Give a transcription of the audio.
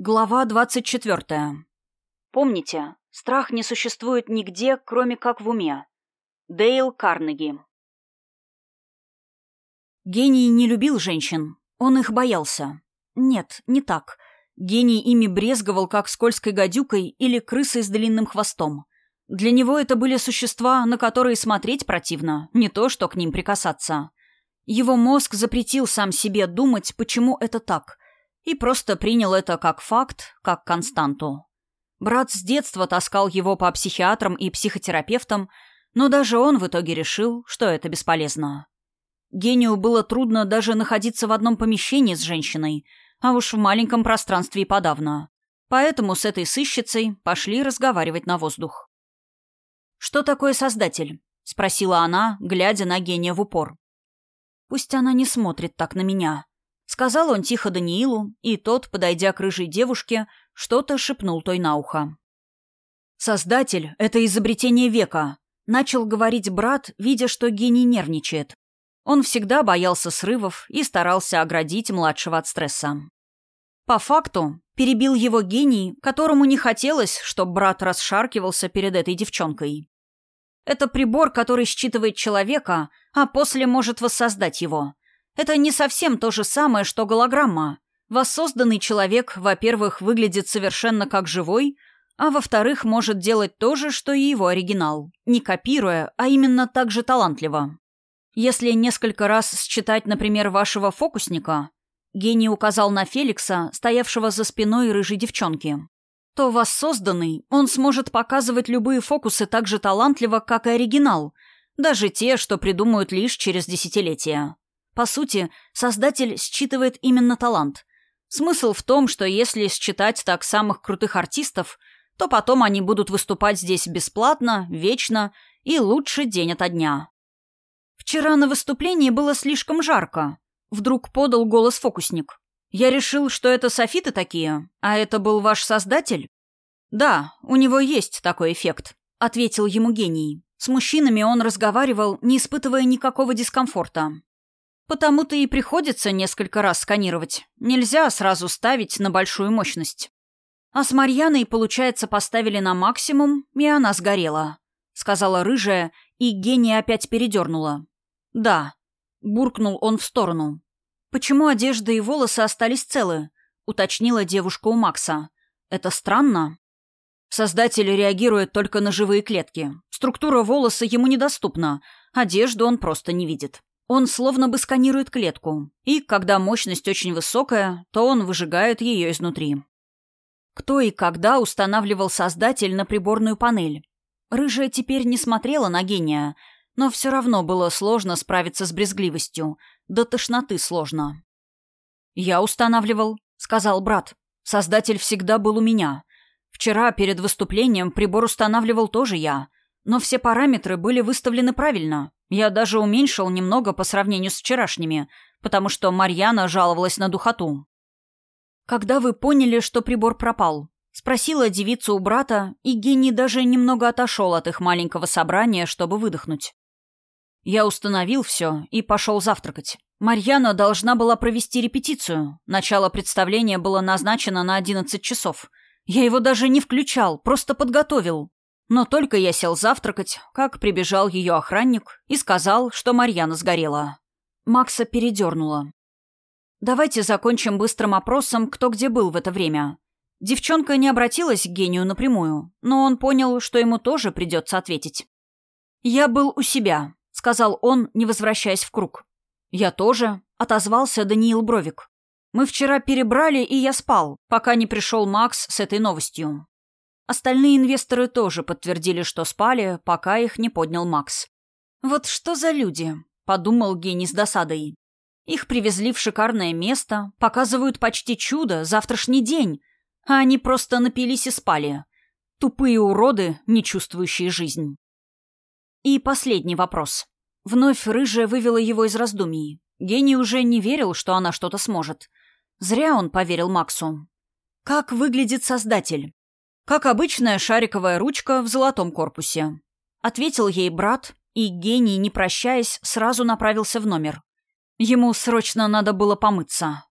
Глава 24. Помните, страх не существует нигде, кроме как в уме. Дейл Карнеги. Гений не любил женщин. Он их боялся. Нет, не так. Гений ими брезговал, как скользкой гадюкой или крысой с длинным хвостом. Для него это были существа, на которые смотреть противно, не то, что к ним прикасаться. Его мозг запретил сам себе думать, почему это так – и просто принял это как факт, как константу. Брат с детства таскал его по психиатрам и психотерапевтам, но даже он в итоге решил, что это бесполезно. Гению было трудно даже находиться в одном помещении с женщиной, а уж в маленьком пространстве и подавно. Поэтому с этой сыщицей пошли разговаривать на воздух. «Что такое Создатель?» — спросила она, глядя на гения в упор. «Пусть она не смотрит так на меня», Сказал он тихо Даниилу, и тот, подойдя к рыжей девушке, что-то шепнул той на ухо. «Создатель — это изобретение века», — начал говорить брат, видя, что гений нервничает. Он всегда боялся срывов и старался оградить младшего от стресса. По факту, перебил его гений, которому не хотелось, чтобы брат расшаркивался перед этой девчонкой. Это прибор, который считывает человека, а после может воссоздать его. Это не совсем то же самое, что голограмма. Воссозданный человек, во-первых, выглядит совершенно как живой, а во-вторых, может делать то же, что и его оригинал, не копируя, а именно так же талантливо. Если несколько раз считать, например, вашего фокусника, гений указал на Феликса, стоявшего за спиной рыжей девчонки, то воссозданный, он сможет показывать любые фокусы так же талантливо, как и оригинал, даже те, что придумают лишь через десятилетия. По сути, создатель считывает именно талант. Смысл в том, что если считать так самых крутых артистов, то потом они будут выступать здесь бесплатно, вечно и лучше день ото дня. Вчера на выступлении было слишком жарко. Вдруг подал голос фокусник. Я решил, что это софиты такие, а это был ваш создатель? Да, у него есть такой эффект, ответил ему гений. С мужчинами он разговаривал, не испытывая никакого дискомфорта. Потому-то и приходится несколько раз сканировать. Нельзя сразу ставить на большую мощность. А с Марьяной, получается, поставили на максимум, и она сгорела. Сказала рыжая, и гения опять передернула. Да. Буркнул он в сторону. Почему одежда и волосы остались целы? Уточнила девушка у Макса. Это странно. Создатель реагирует только на живые клетки. Структура волоса ему недоступна. Одежду он просто не видит. Он словно бы сканирует клетку, и, когда мощность очень высокая, то он выжигает ее изнутри. Кто и когда устанавливал создатель на приборную панель? Рыжая теперь не смотрела на гения, но все равно было сложно справиться с брезгливостью. До тошноты сложно. «Я устанавливал», — сказал брат. «Создатель всегда был у меня. Вчера перед выступлением прибор устанавливал тоже я, но все параметры были выставлены правильно. Я даже уменьшил немного по сравнению с вчерашними, потому что Марьяна жаловалась на духоту. «Когда вы поняли, что прибор пропал?» — спросила девица у брата, и гений даже немного отошел от их маленького собрания, чтобы выдохнуть. Я установил все и пошел завтракать. Марьяна должна была провести репетицию. Начало представления было назначено на 11 часов. Я его даже не включал, просто подготовил. Но только я сел завтракать, как прибежал ее охранник и сказал, что Марьяна сгорела. Макса передернула. «Давайте закончим быстрым опросом, кто где был в это время». Девчонка не обратилась к гению напрямую, но он понял, что ему тоже придется ответить. «Я был у себя», — сказал он, не возвращаясь в круг. «Я тоже», — отозвался Даниил Бровик. «Мы вчера перебрали, и я спал, пока не пришел Макс с этой новостью. Остальные инвесторы тоже подтвердили, что спали, пока их не поднял Макс. «Вот что за люди?» – подумал гений с досадой. «Их привезли в шикарное место, показывают почти чудо, завтрашний день, а они просто напились и спали. Тупые уроды, не чувствующие жизнь». И последний вопрос. Вновь рыжая вывела его из раздумий. Гений уже не верил, что она что-то сможет. Зря он поверил Максу. Как выглядит Создатель? Как обычная шариковая ручка в золотом корпусе. Ответил ей брат, и гений, не прощаясь, сразу направился в номер. Ему срочно надо было помыться.